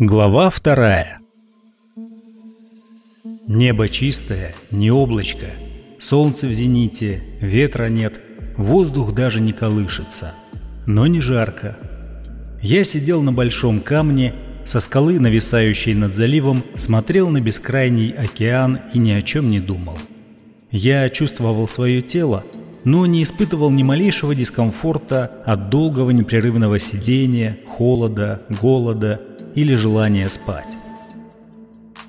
Глава вторая Небо чистое, не облачко, солнце в зените, ветра нет, воздух даже не колышется, но не жарко. Я сидел на большом камне, со скалы, нависающей над заливом, смотрел на бескрайний океан и ни о чем не думал. Я чувствовал свое тело, но не испытывал ни малейшего дискомфорта от долгого непрерывного сидения, холода, голода или желания спать.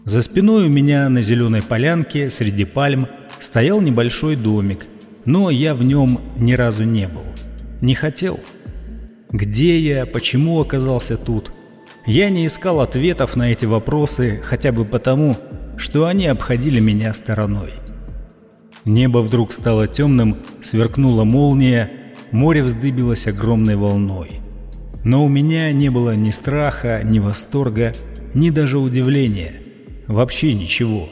За спиной у меня на зеленой полянке среди пальм стоял небольшой домик, но я в нем ни разу не был. Не хотел. Где я, почему оказался тут? Я не искал ответов на эти вопросы хотя бы потому, что они обходили меня стороной. Небо вдруг стало темным, сверкнула молния, море вздыбилось огромной волной. Но у меня не было ни страха, ни восторга, ни даже удивления. Вообще ничего.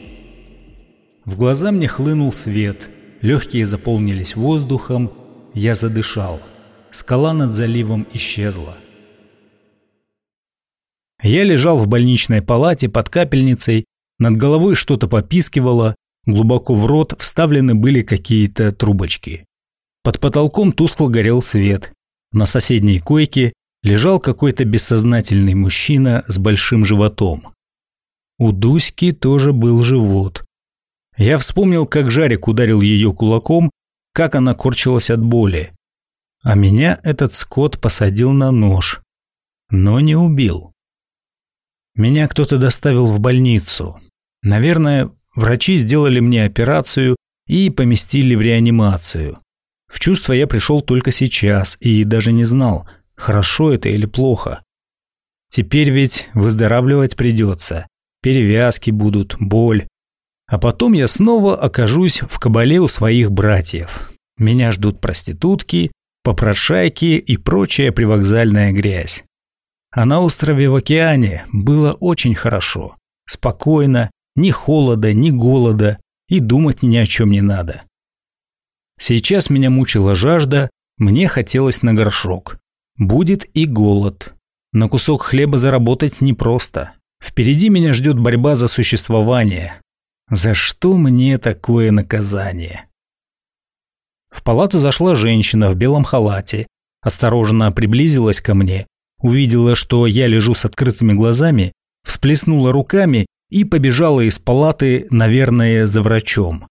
В глаза мне хлынул свет, легкие заполнились воздухом, я задышал. Скала над заливом исчезла. Я лежал в больничной палате под капельницей, над головой что-то попискивало, Глубоко в рот вставлены были какие-то трубочки. Под потолком тускло горел свет. На соседней койке лежал какой-то бессознательный мужчина с большим животом. У Дуськи тоже был живот. Я вспомнил, как Жарик ударил ее кулаком, как она корчилась от боли. А меня этот скот посадил на нож, но не убил. Меня кто-то доставил в больницу. Наверное, Врачи сделали мне операцию и поместили в реанимацию. В чувство я пришел только сейчас и даже не знал, хорошо это или плохо. Теперь ведь выздоравливать придется. Перевязки будут, боль. А потом я снова окажусь в кабале у своих братьев. Меня ждут проститутки, попрошайки и прочая привокзальная грязь. А на острове в океане было очень хорошо, спокойно ни холода, ни голода, и думать ни о чем не надо. Сейчас меня мучила жажда, мне хотелось на горшок. Будет и голод. На кусок хлеба заработать непросто. Впереди меня ждет борьба за существование. За что мне такое наказание? В палату зашла женщина в белом халате, осторожно приблизилась ко мне, увидела, что я лежу с открытыми глазами, всплеснула руками и побежала из палаты, наверное, за врачом.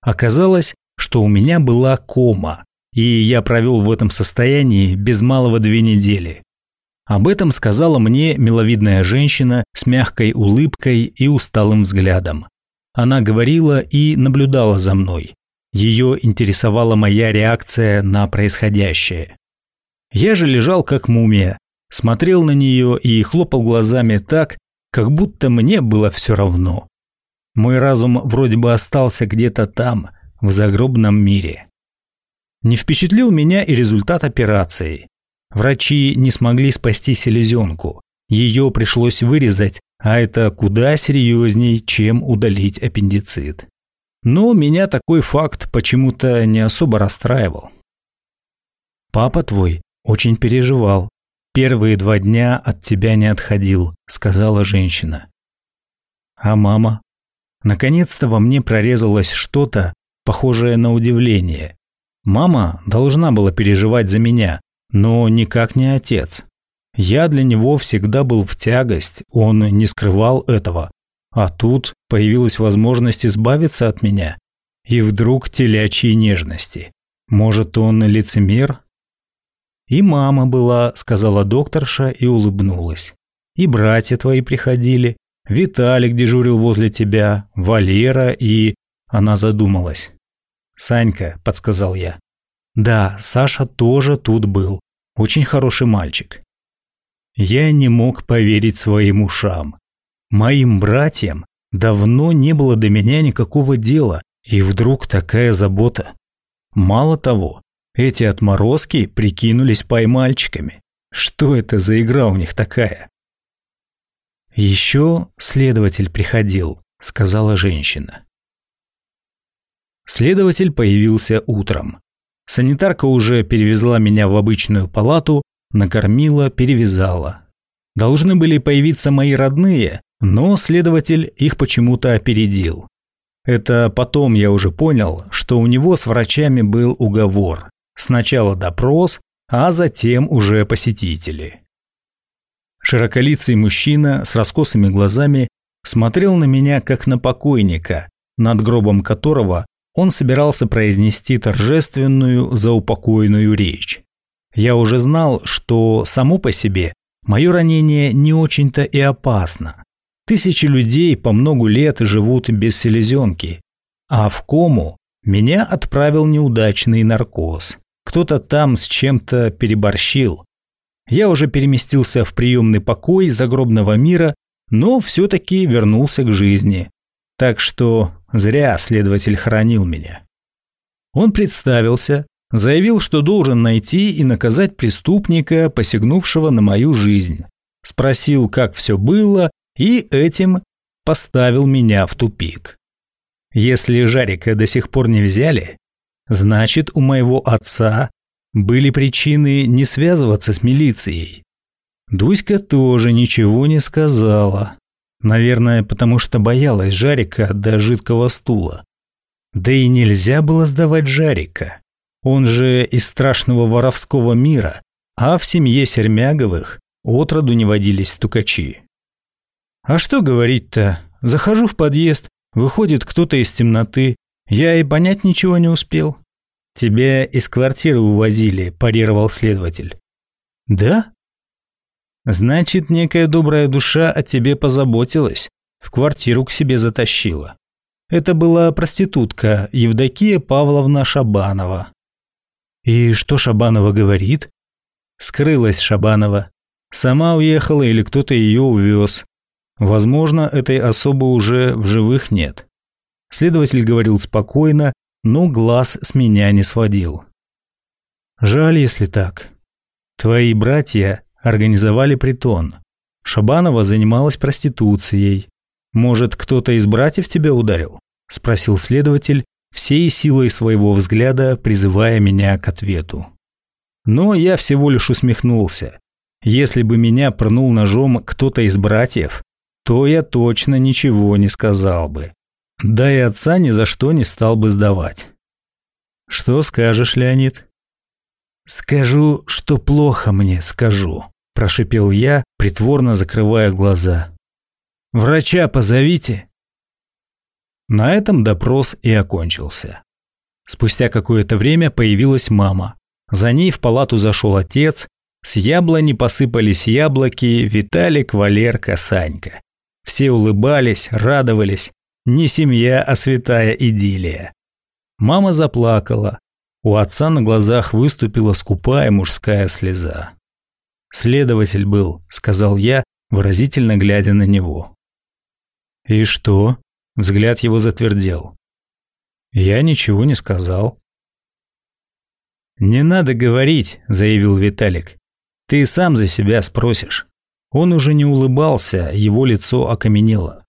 Оказалось, что у меня была кома, и я провел в этом состоянии без малого две недели. Об этом сказала мне миловидная женщина с мягкой улыбкой и усталым взглядом. Она говорила и наблюдала за мной. Ее интересовала моя реакция на происходящее. Я же лежал как мумия, смотрел на нее и хлопал глазами так, как будто мне было все равно. Мой разум вроде бы остался где-то там, в загробном мире. Не впечатлил меня и результат операции. Врачи не смогли спасти селезенку. Ее пришлось вырезать, а это куда серьезней, чем удалить аппендицит. Но меня такой факт почему-то не особо расстраивал. Папа твой очень переживал, Первые два дня от тебя не отходил, сказала женщина. А мама? Наконец-то во мне прорезалось что-то, похожее на удивление. Мама должна была переживать за меня, но никак не отец. Я для него всегда был в тягость, он не скрывал этого. А тут появилась возможность избавиться от меня. И вдруг телячьи нежности. Может, он лицемер? «И мама была», — сказала докторша и улыбнулась. «И братья твои приходили. Виталик дежурил возле тебя, Валера и...» Она задумалась. «Санька», — подсказал я. «Да, Саша тоже тут был. Очень хороший мальчик». Я не мог поверить своим ушам. Моим братьям давно не было до меня никакого дела, и вдруг такая забота. Мало того, эти отморозки прикинулись поймальчиками. Что это за игра у них такая? Еще следователь приходил, сказала женщина. Следователь появился утром. Санитарка уже перевезла меня в обычную палату, накормила, перевязала. Должны были появиться мои родные, но следователь их почему-то опередил. Это потом я уже понял, что у него с врачами был уговор. Сначала допрос, а затем уже посетители. Широколицый мужчина с раскосыми глазами смотрел на меня как на покойника, над гробом которого он собирался произнести торжественную заупокойную речь. Я уже знал, что само по себе мое ранение не очень-то и опасно. Тысячи людей по многу лет живут без селезенки, а в кому меня отправил неудачный наркоз. Кто-то там с чем-то переборщил. Я уже переместился в приемный покой загробного мира, но все-таки вернулся к жизни. Так что зря следователь хранил меня. Он представился, заявил, что должен найти и наказать преступника, посягнувшего на мою жизнь. Спросил, как все было, и этим поставил меня в тупик. Если Жарика до сих пор не взяли, значит, у моего отца были причины не связываться с милицией. Дуська тоже ничего не сказала. Наверное, потому что боялась Жарика до жидкого стула. Да и нельзя было сдавать Жарика. Он же из страшного воровского мира, а в семье Сермяговых отроду не водились стукачи. А что говорить-то? Захожу в подъезд, выходит кто-то из темноты. Я и понять ничего не успел. Тебя из квартиры увозили, парировал следователь. Да? Значит, некая добрая душа о тебе позаботилась, в квартиру к себе затащила. Это была проститутка Евдокия Павловна Шабанова. И что Шабанова говорит? Скрылась Шабанова. Сама уехала или кто-то ее увез. Возможно, этой особы уже в живых нет. Следователь говорил спокойно, но глаз с меня не сводил. Жаль, если так. Твои братья организовали притон. Шабанова занималась проституцией. Может, кто-то из братьев тебя ударил? Спросил следователь, всей силой своего взгляда призывая меня к ответу. Но я всего лишь усмехнулся. Если бы меня пронул ножом кто-то из братьев, то я точно ничего не сказал бы. Да и отца ни за что не стал бы сдавать. Что скажешь, Леонид? Скажу, что плохо мне скажу, прошипел я, притворно закрывая глаза. Врача позовите. На этом допрос и окончился. Спустя какое-то время появилась мама. За ней в палату зашел отец, с яблони посыпались яблоки Виталик, Валерка, Санька. Все улыбались, радовались. Не семья, а святая идиллия. Мама заплакала. У отца на глазах выступила скупая мужская слеза. «Следователь был», — сказал я, выразительно глядя на него. «И что?» — взгляд его затвердел. «Я ничего не сказал». «Не надо говорить», — заявил Виталик. «Ты сам за себя спросишь». Он уже не улыбался, его лицо окаменело.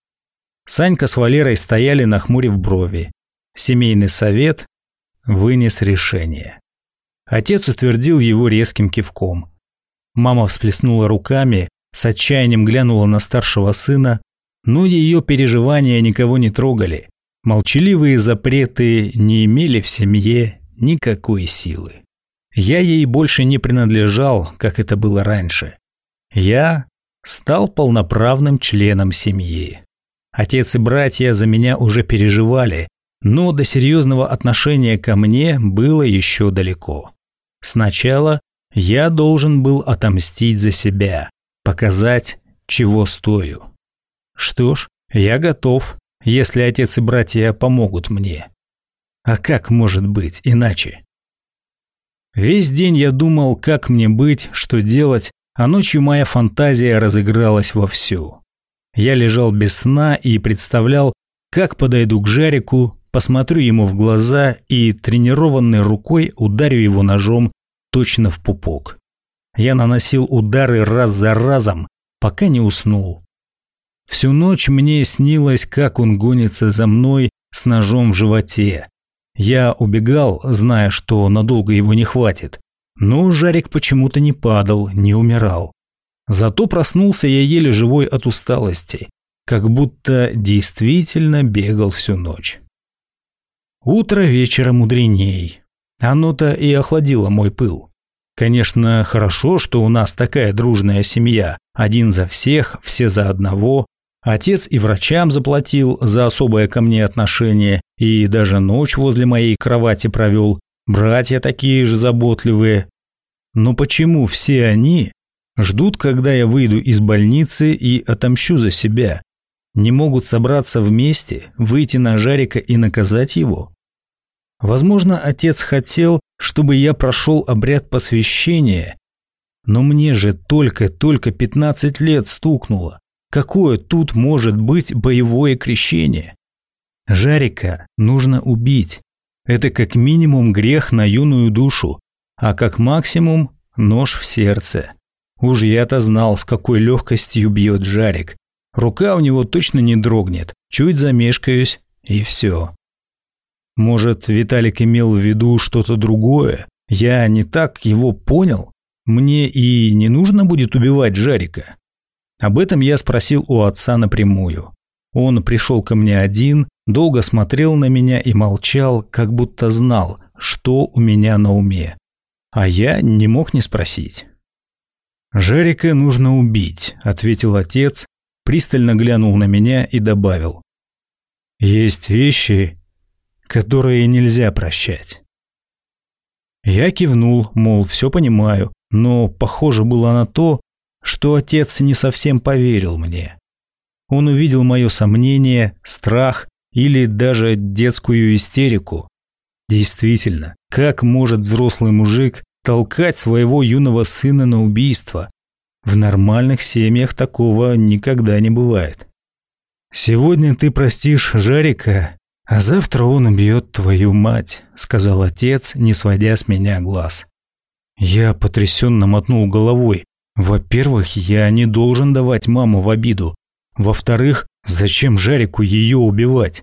Санька с Валерой стояли нахмурив брови. Семейный совет вынес решение. Отец утвердил его резким кивком. Мама всплеснула руками, с отчаянием глянула на старшего сына, но ее переживания никого не трогали. Молчаливые запреты не имели в семье никакой силы. Я ей больше не принадлежал, как это было раньше. Я стал полноправным членом семьи. Отец и братья за меня уже переживали, но до серьезного отношения ко мне было еще далеко. Сначала я должен был отомстить за себя, показать, чего стою. Что ж, я готов, если отец и братья помогут мне. А как может быть иначе? Весь день я думал, как мне быть, что делать, а ночью моя фантазия разыгралась вовсю. Я лежал без сна и представлял, как подойду к Жарику, посмотрю ему в глаза и тренированной рукой ударю его ножом точно в пупок. Я наносил удары раз за разом, пока не уснул. Всю ночь мне снилось, как он гонится за мной с ножом в животе. Я убегал, зная, что надолго его не хватит. Но Жарик почему-то не падал, не умирал. Зато проснулся я еле живой от усталости, как будто действительно бегал всю ночь. Утро вечера мудреней. Оно-то и охладило мой пыл. Конечно, хорошо, что у нас такая дружная семья. Один за всех, все за одного. Отец и врачам заплатил за особое ко мне отношение, и даже ночь возле моей кровати провел. Братья такие же заботливые. Но почему все они ждут, когда я выйду из больницы и отомщу за себя? Не могут собраться вместе, выйти на Жарика и наказать его? Возможно, отец хотел, чтобы я прошел обряд посвящения, но мне же только-только 15 лет стукнуло. Какое тут может быть боевое крещение? Жарика нужно убить. Это как минимум грех на юную душу, а как максимум нож в сердце. Уж я-то знал, с какой легкостью бьет Жарик. Рука у него точно не дрогнет, чуть замешкаюсь, и все. Может, Виталик имел в виду что-то другое? Я не так его понял? Мне и не нужно будет убивать Жарика. Об этом я спросил у отца напрямую. Он пришел ко мне один, долго смотрел на меня и молчал, как будто знал, что у меня на уме. А я не мог не спросить. «Жарика нужно убить», – ответил отец, пристально глянул на меня и добавил. «Есть вещи, которые нельзя прощать. Я кивнул, мол, все понимаю, но похоже было на то, что отец не совсем поверил мне. Он увидел мое сомнение, страх или даже детскую истерику. Действительно, как может взрослый мужик толкать своего юного сына на убийство? В нормальных семьях такого никогда не бывает. «Сегодня ты простишь Жарика, «А завтра он убьет твою мать», — сказал отец, не сводя с меня глаз. Я потрясенно мотнул головой. Во-первых, я не должен давать маму в обиду. Во-вторых, зачем Жарику ее убивать?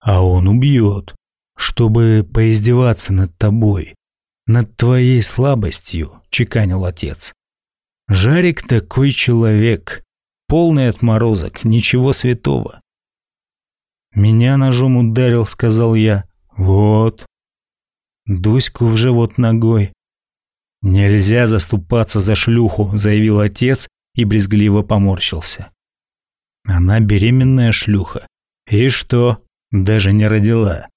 А он убьет, чтобы поиздеваться над тобой, над твоей слабостью, чеканил отец. Жарик такой человек, полный отморозок, ничего святого. «Меня ножом ударил», — сказал я. «Вот». Дуську в живот ногой. «Нельзя заступаться за шлюху», — заявил отец и брезгливо поморщился. «Она беременная шлюха. И что? Даже не родила.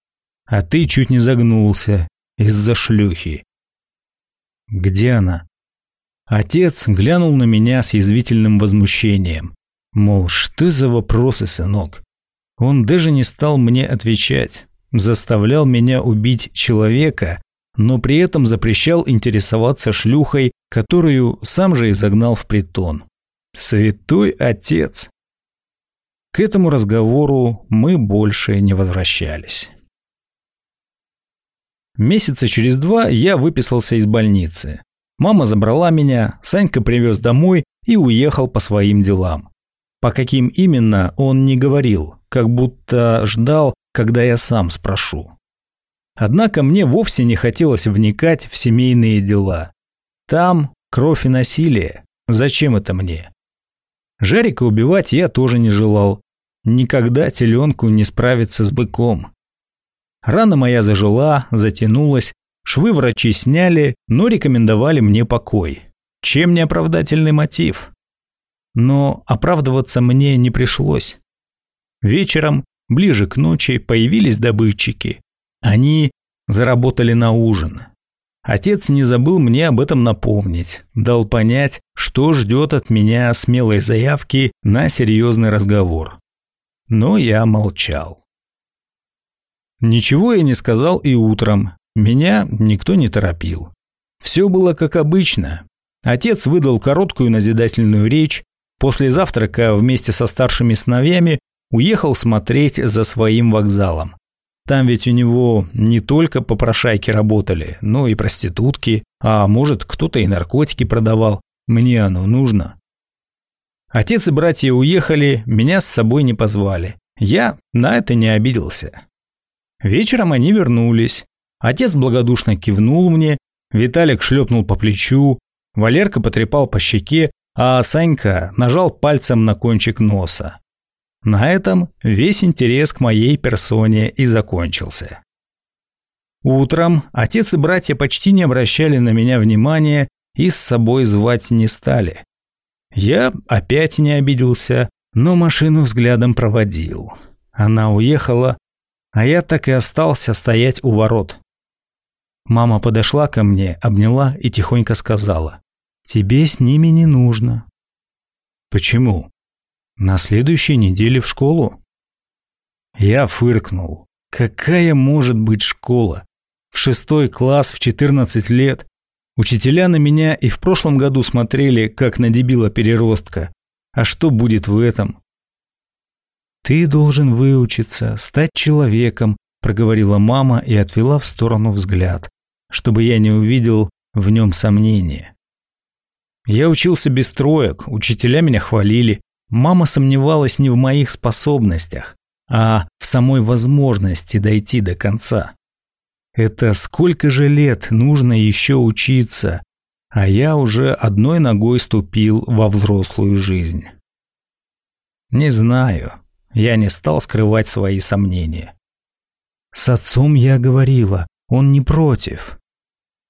А ты чуть не загнулся из-за шлюхи». «Где она?» Отец глянул на меня с язвительным возмущением. Мол, что за вопросы, сынок? Он даже не стал мне отвечать, заставлял меня убить человека, но при этом запрещал интересоваться шлюхой, которую сам же и загнал в притон. Святой отец! К этому разговору мы больше не возвращались. Месяца через два я выписался из больницы. Мама забрала меня, Санька привез домой и уехал по своим делам. По каким именно, он не говорил, как будто ждал, когда я сам спрошу. Однако мне вовсе не хотелось вникать в семейные дела. Там кровь и насилие. Зачем это мне? Жарика убивать я тоже не желал. Никогда теленку не справиться с быком. Рана моя зажила, затянулась, швы врачи сняли, но рекомендовали мне покой. Чем не оправдательный мотив? Но оправдываться мне не пришлось. Вечером, ближе к ночи, появились добытчики. Они заработали на ужин. Отец не забыл мне об этом напомнить, дал понять, что ждет от меня смелой заявки на серьезный разговор. Но я молчал. Ничего я не сказал и утром, меня никто не торопил. Все было как обычно. Отец выдал короткую назидательную речь, после завтрака вместе со старшими сыновьями уехал смотреть за своим вокзалом. Там ведь у него не только попрошайки работали, но и проститутки, а может кто-то и наркотики продавал. Мне оно нужно. Отец и братья уехали, меня с собой не позвали. Я на это не обиделся. Вечером они вернулись. Отец благодушно кивнул мне, Виталик шлепнул по плечу, Валерка потрепал по щеке, а Санька нажал пальцем на кончик носа. На этом весь интерес к моей персоне и закончился. Утром отец и братья почти не обращали на меня внимания и с собой звать не стали. Я опять не обиделся, но машину взглядом проводил. Она уехала, а я так и остался стоять у ворот. Мама подошла ко мне, обняла и тихонько сказала, «Тебе с ними не нужно». «Почему?» «На следующей неделе в школу». Я фыркнул. «Какая может быть школа? В шестой класс в 14 лет. Учителя на меня и в прошлом году смотрели, как на дебила-переростка. А что будет в этом? «Ты должен выучиться, стать человеком», – проговорила мама и отвела в сторону взгляд, чтобы я не увидел в нем сомнения. Я учился без троек, учителя меня хвалили. Мама сомневалась не в моих способностях, а в самой возможности дойти до конца. Это сколько же лет нужно еще учиться, а я уже одной ногой ступил во взрослую жизнь. Не знаю, я не стал скрывать свои сомнения. С отцом я говорила, он не против.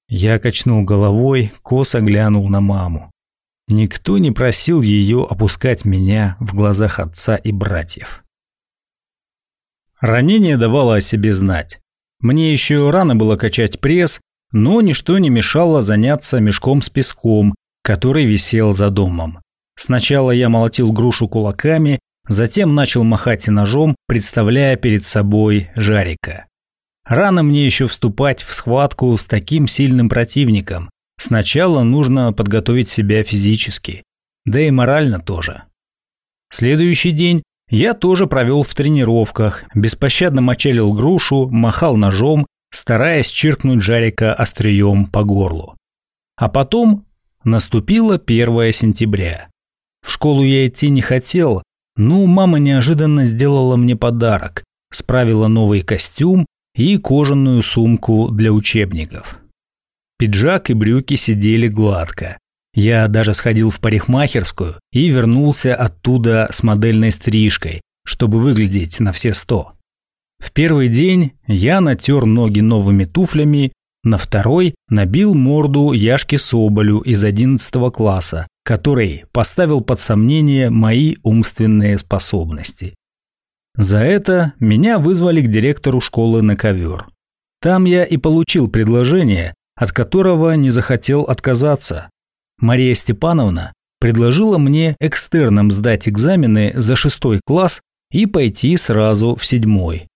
Я качнул головой, косо глянул на маму. Никто не просил ее опускать меня в глазах отца и братьев. Ранение давало о себе знать. Мне еще рано было качать пресс, но ничто не мешало заняться мешком с песком, который висел за домом. Сначала я молотил грушу кулаками, затем начал махать ножом, представляя перед собой Жарика. Рано мне еще вступать в схватку с таким сильным противником. Сначала нужно подготовить себя физически, да и морально тоже. Следующий день я тоже провел в тренировках, беспощадно мочалил грушу, махал ножом, стараясь чиркнуть Жарика острием по горлу. А потом наступило 1 сентября. В школу я идти не хотел, но мама неожиданно сделала мне подарок, справила новый костюм и кожаную сумку для учебников. Пиджак и брюки сидели гладко, я даже сходил в парикмахерскую и вернулся оттуда с модельной стрижкой, чтобы выглядеть на все сто. В первый день я натер ноги новыми туфлями, на второй набил морду Яшке Соболю из 11 класса, который поставил под сомнение мои умственные способности. За это меня вызвали к директору школы на ковер. Там я и получил предложение, от которого не захотел отказаться, Мария Степановна предложила мне экстерном сдать экзамены за шестой класс и пойти сразу в седьмой.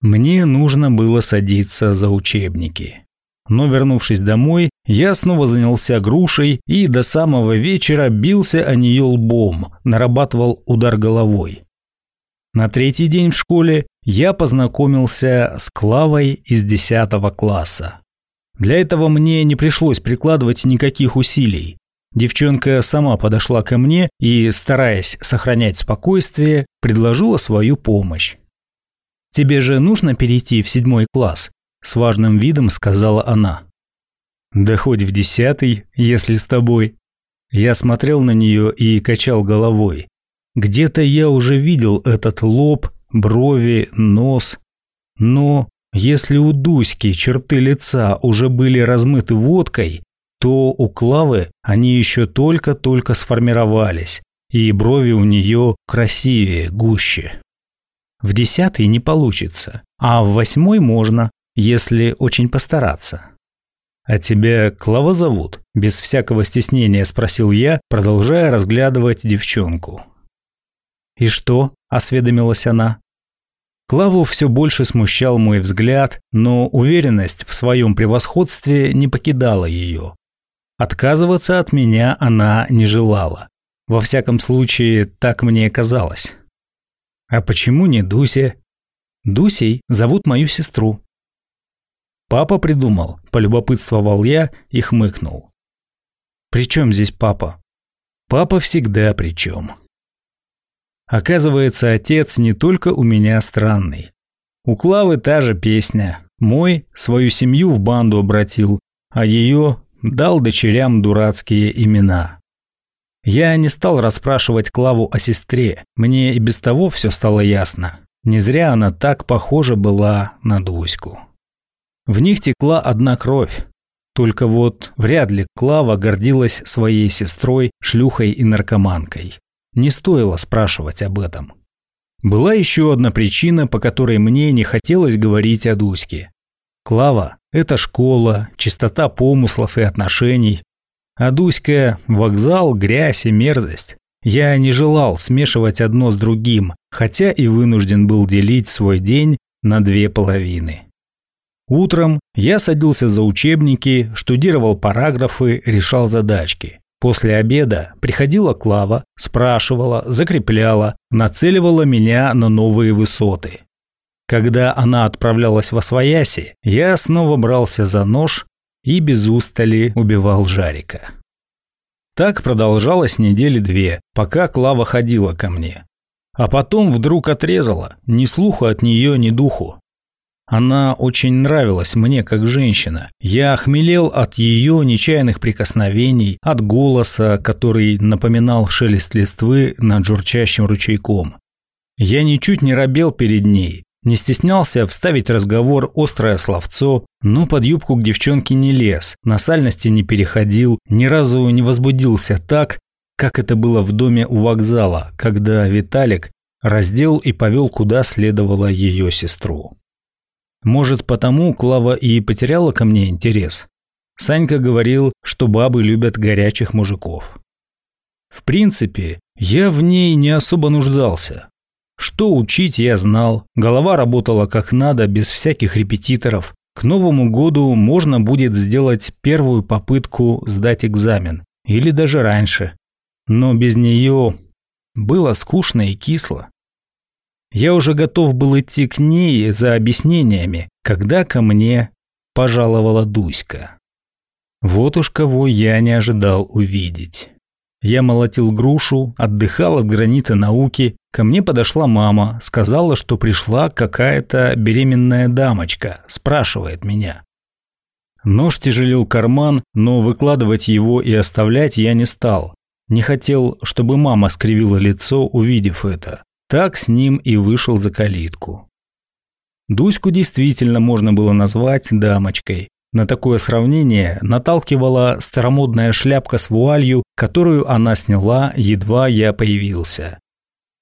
Мне нужно было садиться за учебники. Но вернувшись домой, я снова занялся грушей и до самого вечера бился о нее лбом, нарабатывал удар головой. На третий день в школе я познакомился с Клавой из 10 класса. Для этого мне не пришлось прикладывать никаких усилий. Девчонка сама подошла ко мне и, стараясь сохранять спокойствие, предложила свою помощь. «Тебе же нужно перейти в седьмой класс», – с важным видом сказала она. «Да хоть в десятый, если с тобой». Я смотрел на нее и качал головой. Где-то я уже видел этот лоб, брови, нос. Но если у Дуськи черты лица уже были размыты водкой, то у Клавы они еще только-только сформировались, и брови у нее красивее, гуще. В десятый не получится, а в восьмой можно, если очень постараться. «А тебя Клава зовут?» – без всякого стеснения спросил я, продолжая разглядывать девчонку. «И что?» – осведомилась она. Клаву все больше смущал мой взгляд, но уверенность в своем превосходстве не покидала ее. Отказываться от меня она не желала. Во всяком случае, так мне казалось. А почему не Дуся? Дусей зовут мою сестру. Папа придумал, полюбопытствовал я и хмыкнул. При чем здесь папа? Папа всегда при чем. Оказывается, отец не только у меня странный. У Клавы та же песня. Мой свою семью в банду обратил, а ее дал дочерям дурацкие имена. Я не стал расспрашивать Клаву о сестре, мне и без того все стало ясно. Не зря она так похожа была на Дуську. В них текла одна кровь. Только вот вряд ли Клава гордилась своей сестрой, шлюхой и наркоманкой. Не стоило спрашивать об этом. Была еще одна причина, по которой мне не хотелось говорить о Дуське. Клава – это школа, чистота помыслов и отношений. А Дуська – вокзал, грязь и мерзость. Я не желал смешивать одно с другим, хотя и вынужден был делить свой день на две половины. Утром я садился за учебники, штудировал параграфы, решал задачки. После обеда приходила Клава, спрашивала, закрепляла, нацеливала меня на новые высоты. Когда она отправлялась во свояси, я снова брался за нож и без устали убивал Жарика. Так продолжалось недели две, пока Клава ходила ко мне. А потом вдруг отрезала, ни слуха от нее, ни духу. Она очень нравилась мне как женщина. Я охмелел от ее нечаянных прикосновений, от голоса, который напоминал шелест листвы над журчащим ручейком. Я ничуть не робел перед ней, не стеснялся вставить разговор острое словцо, но под юбку к девчонке не лез, на сальности не переходил, ни разу не возбудился так, как это было в доме у вокзала, когда Виталик раздел и повел куда следовало ее сестру. Может, потому Клава и потеряла ко мне интерес. Санька говорил, что бабы любят горячих мужиков. В принципе, я в ней не особо нуждался. Что учить я знал, голова работала как надо, без всяких репетиторов. К Новому году можно будет сделать первую попытку сдать экзамен, или даже раньше. Но без нее было скучно и кисло. Я уже готов был идти к ней за объяснениями, когда ко мне пожаловала Дуська. Вот уж кого я не ожидал увидеть. Я молотил грушу, отдыхал от гранита науки. Ко мне подошла мама, сказала, что пришла какая-то беременная дамочка, спрашивает меня. Нож тяжелил карман, но выкладывать его и оставлять я не стал. Не хотел, чтобы мама скривила лицо, увидев это. Так с ним и вышел за калитку. Дуську действительно можно было назвать дамочкой. На такое сравнение наталкивала старомодная шляпка с вуалью, которую она сняла, едва я появился.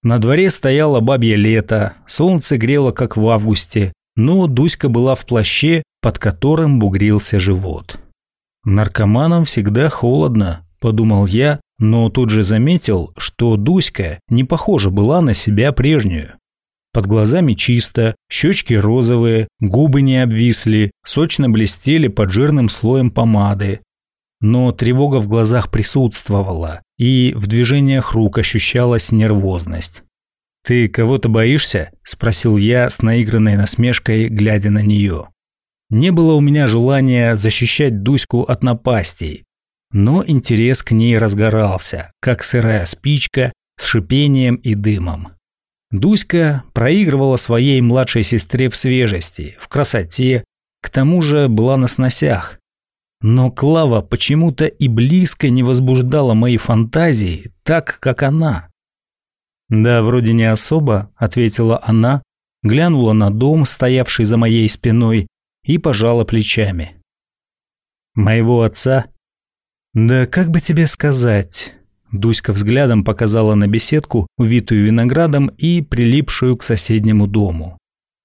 На дворе стояло бабье лето, солнце грело, как в августе, но Дуська была в плаще, под которым бугрился живот. «Наркоманам всегда холодно», – подумал я, но тут же заметил, что Дуська не похожа была на себя прежнюю. Под глазами чисто, щечки розовые, губы не обвисли, сочно блестели под жирным слоем помады. Но тревога в глазах присутствовала, и в движениях рук ощущалась нервозность. «Ты кого-то боишься?» – спросил я с наигранной насмешкой, глядя на нее. Не было у меня желания защищать Дуську от напастей, но интерес к ней разгорался, как сырая спичка с шипением и дымом. Дуська проигрывала своей младшей сестре в свежести, в красоте, к тому же была на сносях. Но Клава почему-то и близко не возбуждала мои фантазии так, как она. «Да, вроде не особо», – ответила она, глянула на дом, стоявший за моей спиной, и пожала плечами. «Моего отца да как бы тебе сказать? Дуська взглядом показала на беседку, увитую виноградом и прилипшую к соседнему дому.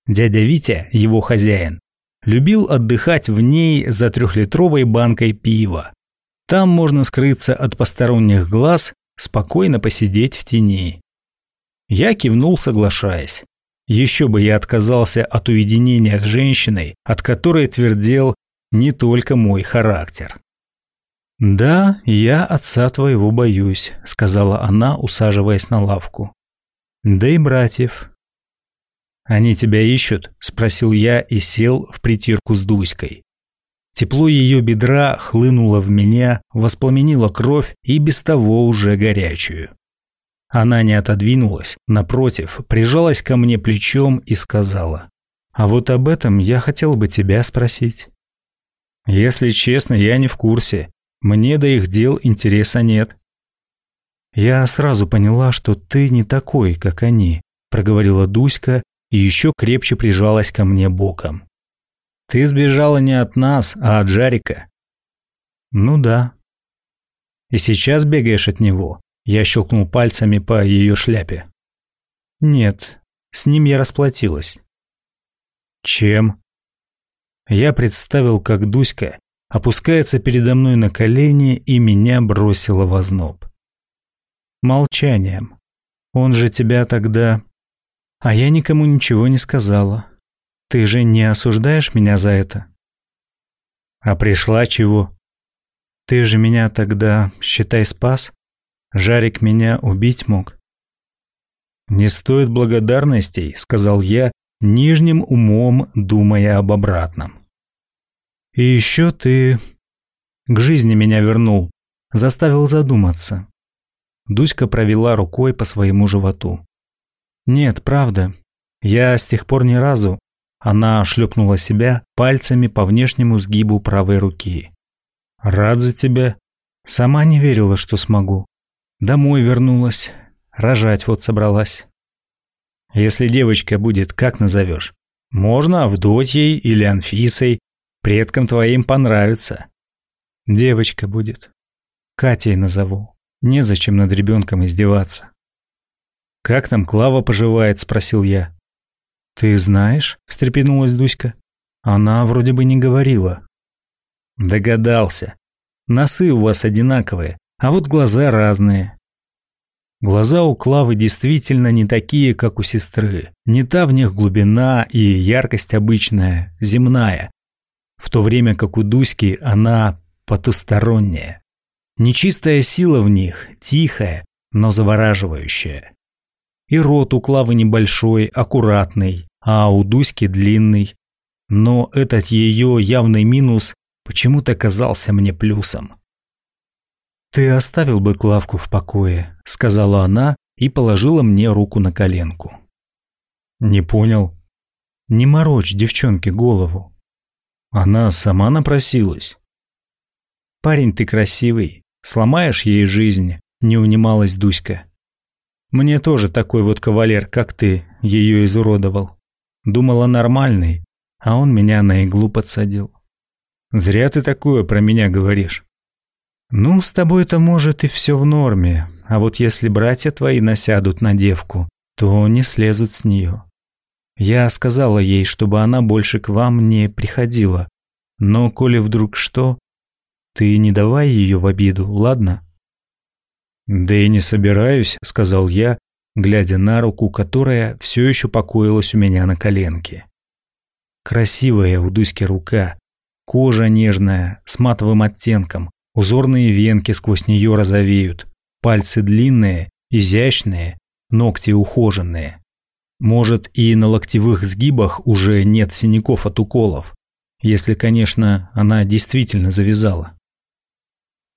Дядя Витя, его хозяин, любил отдыхать в ней за трехлитровой банкой пива. Там можно скрыться от посторонних глаз, спокойно посидеть в тени. Я кивнул, соглашаясь. Еще бы я отказался от уединения с женщиной, от которой твердел не только мой характер. «Да, я отца твоего боюсь», – сказала она, усаживаясь на лавку. «Да и братьев». «Они тебя ищут?» – спросил я и сел в притирку с Дуськой. Тепло ее бедра хлынуло в меня, воспламенило кровь и без того уже горячую. Она не отодвинулась, напротив, прижалась ко мне плечом и сказала, «А вот об этом я хотел бы тебя спросить». Если честно, я не в курсе. Мне до их дел интереса нет. Я сразу поняла, что ты не такой, как они, проговорила Дуська и еще крепче прижалась ко мне боком. Ты сбежала не от нас, а от Жарика. Ну да. И сейчас бегаешь от него. Я щелкнул пальцами по ее шляпе. Нет, с ним я расплатилась. Чем? Я представил, как Дуська опускается передо мной на колени и меня бросила в озноб. Молчанием. Он же тебя тогда... А я никому ничего не сказала. Ты же не осуждаешь меня за это? А пришла чего? Ты же меня тогда, считай, спас. Жарик меня убить мог. Не стоит благодарностей, сказал я, нижним умом думая об обратном. И еще ты к жизни меня вернул, заставил задуматься. Дуська провела рукой по своему животу. Нет, правда. Я с тех пор ни разу она шлепнула себя пальцами по внешнему сгибу правой руки. «Рад за тебя». Сама не верила, что смогу. Домой вернулась, рожать вот собралась. Если девочка будет, как назовешь? Можно Авдотьей или Анфисой. Предкам твоим понравится. Девочка будет. Катей назову. Незачем над ребенком издеваться. «Как там Клава поживает?» – спросил я. «Ты знаешь?» – встрепенулась Дуська. Она вроде бы не говорила. Догадался. Носы у вас одинаковые, а вот глаза разные. Глаза у Клавы действительно не такие, как у сестры. Не та в них глубина и яркость обычная, земная. В то время как у Дуськи она потусторонняя. Нечистая сила в них, тихая, но завораживающая. И рот у Клавы небольшой, аккуратный, а у Дуськи длинный. Но этот ее явный минус почему-то казался мне плюсом. «Ты оставил бы Клавку в покое», — сказала она и положила мне руку на коленку. «Не понял». «Не морочь девчонке голову». Она сама напросилась. «Парень ты красивый, сломаешь ей жизнь», — не унималась Дуська. Мне тоже такой вот кавалер, как ты, ее изуродовал. Думала нормальный, а он меня на иглу подсадил. Зря ты такое про меня говоришь. Ну, с тобой-то, может, и все в норме, а вот если братья твои насядут на девку, то не слезут с нее. Я сказала ей, чтобы она больше к вам не приходила, но коли вдруг что, ты не давай ее в обиду, ладно? «Да и не собираюсь», — сказал я, глядя на руку, которая все еще покоилась у меня на коленке. Красивая у Дуськи рука, кожа нежная, с матовым оттенком, узорные венки сквозь нее розовеют, пальцы длинные, изящные, ногти ухоженные. Может, и на локтевых сгибах уже нет синяков от уколов, если, конечно, она действительно завязала.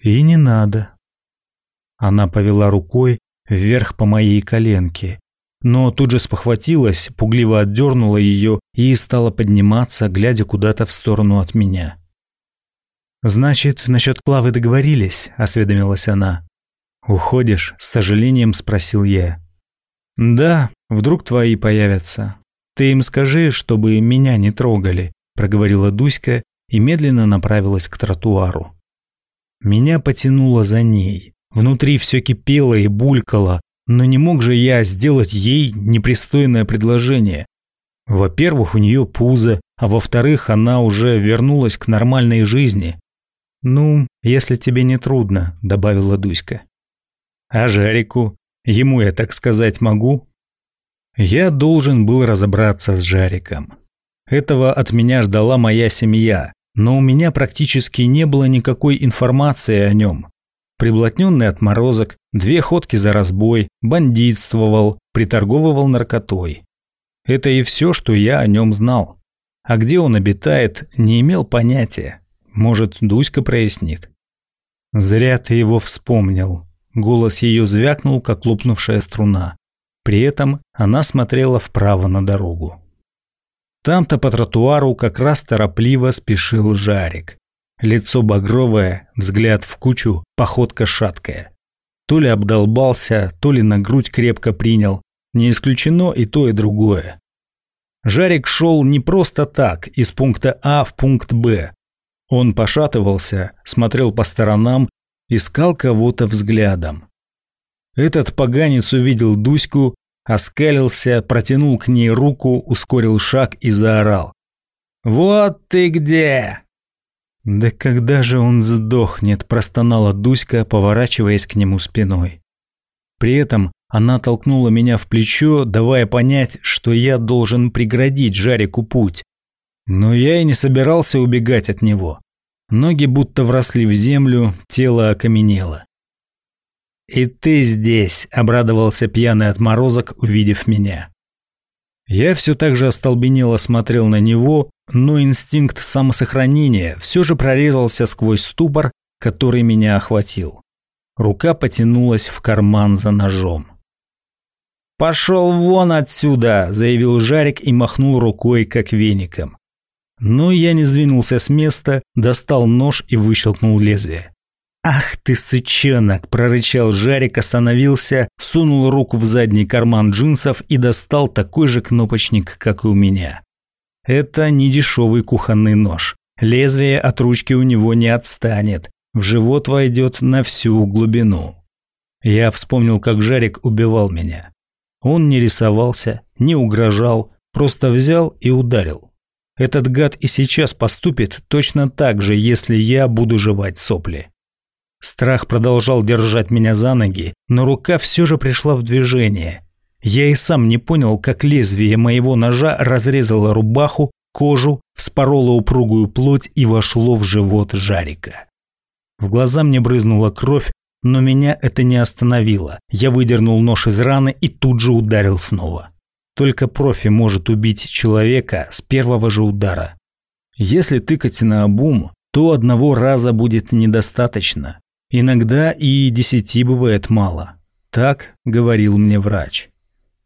«И не надо», она повела рукой вверх по моей коленке, но тут же спохватилась, пугливо отдернула ее и стала подниматься, глядя куда-то в сторону от меня. «Значит, насчет Клавы договорились?» – осведомилась она. «Уходишь?» – с сожалением спросил я. «Да, вдруг твои появятся. Ты им скажи, чтобы меня не трогали», – проговорила Дуська и медленно направилась к тротуару. Меня потянуло за ней. Внутри все кипело и булькало, но не мог же я сделать ей непристойное предложение. Во-первых, у нее пузо, а во-вторых, она уже вернулась к нормальной жизни. «Ну, если тебе не трудно», – добавила Дуська. «А Жарику? Ему я так сказать могу?» Я должен был разобраться с Жариком. Этого от меня ждала моя семья, но у меня практически не было никакой информации о нем приблотненный отморозок, две ходки за разбой, бандитствовал, приторговывал наркотой. Это и все, что я о нем знал. А где он обитает, не имел понятия. Может, Дуська прояснит. Зря ты его вспомнил. Голос ее звякнул, как лопнувшая струна. При этом она смотрела вправо на дорогу. Там-то по тротуару как раз торопливо спешил Жарик. Лицо багровое, взгляд в кучу, походка шаткая. То ли обдолбался, то ли на грудь крепко принял. Не исключено и то, и другое. Жарик шел не просто так, из пункта А в пункт Б. Он пошатывался, смотрел по сторонам, искал кого-то взглядом. Этот поганец увидел Дуську, оскалился, протянул к ней руку, ускорил шаг и заорал. «Вот ты где!» «Да когда же он сдохнет?» – простонала Дуська, поворачиваясь к нему спиной. При этом она толкнула меня в плечо, давая понять, что я должен преградить Жарику путь. Но я и не собирался убегать от него. Ноги будто вросли в землю, тело окаменело. «И ты здесь», – обрадовался пьяный отморозок, увидев меня. Я все так же остолбенело смотрел на него, но инстинкт самосохранения все же прорезался сквозь ступор, который меня охватил. Рука потянулась в карман за ножом. «Пошел вон отсюда!» – заявил Жарик и махнул рукой, как веником. Но я не сдвинулся с места, достал нож и выщелкнул лезвие. «Ах ты, сучонок!» – прорычал Жарик, остановился, сунул руку в задний карман джинсов и достал такой же кнопочник, как и у меня. Это не дешевый кухонный нож. Лезвие от ручки у него не отстанет, в живот войдет на всю глубину. Я вспомнил, как Жарик убивал меня. Он не рисовался, не угрожал, просто взял и ударил. Этот гад и сейчас поступит точно так же, если я буду жевать сопли. Страх продолжал держать меня за ноги, но рука все же пришла в движение. Я и сам не понял, как лезвие моего ножа разрезало рубаху, кожу, вспороло упругую плоть и вошло в живот Жарика. В глаза мне брызнула кровь, но меня это не остановило. Я выдернул нож из раны и тут же ударил снова. Только профи может убить человека с первого же удара. Если тыкать на обум, то одного раза будет недостаточно. Иногда и десяти бывает мало. Так говорил мне врач.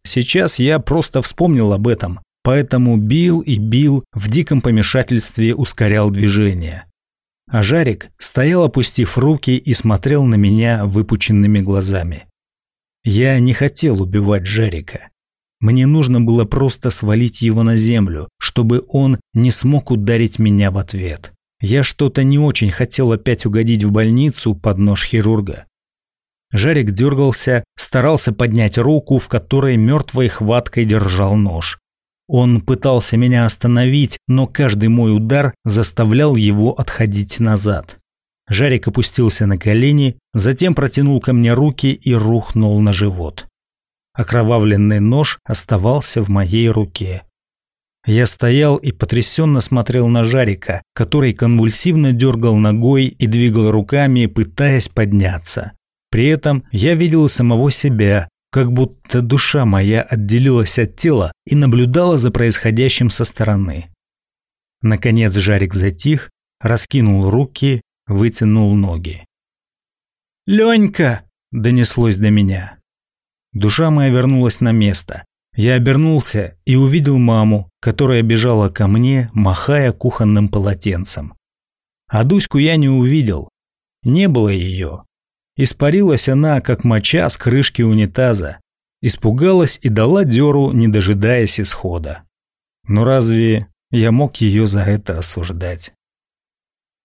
Сейчас я просто вспомнил об этом, поэтому бил и бил, в диком помешательстве ускорял движение. А Жарик стоял, опустив руки и смотрел на меня выпученными глазами. Я не хотел убивать Жарика. Мне нужно было просто свалить его на землю, чтобы он не смог ударить меня в ответ. Я что-то не очень хотел опять угодить в больницу под нож хирурга. Жарик дергался, старался поднять руку, в которой мертвой хваткой держал нож. Он пытался меня остановить, но каждый мой удар заставлял его отходить назад. Жарик опустился на колени, затем протянул ко мне руки и рухнул на живот. Окровавленный нож оставался в моей руке. Я стоял и потрясенно смотрел на Жарика, который конвульсивно дергал ногой и двигал руками, пытаясь подняться. При этом я видел самого себя, как будто душа моя отделилась от тела и наблюдала за происходящим со стороны. Наконец Жарик затих, раскинул руки, вытянул ноги. «Ленька!» – донеслось до меня. Душа моя вернулась на место. Я обернулся и увидел маму, которая бежала ко мне, махая кухонным полотенцем. А Дуську я не увидел. Не было ее. Испарилась она, как моча с крышки унитаза. Испугалась и дала дёру, не дожидаясь исхода. Но разве я мог ее за это осуждать?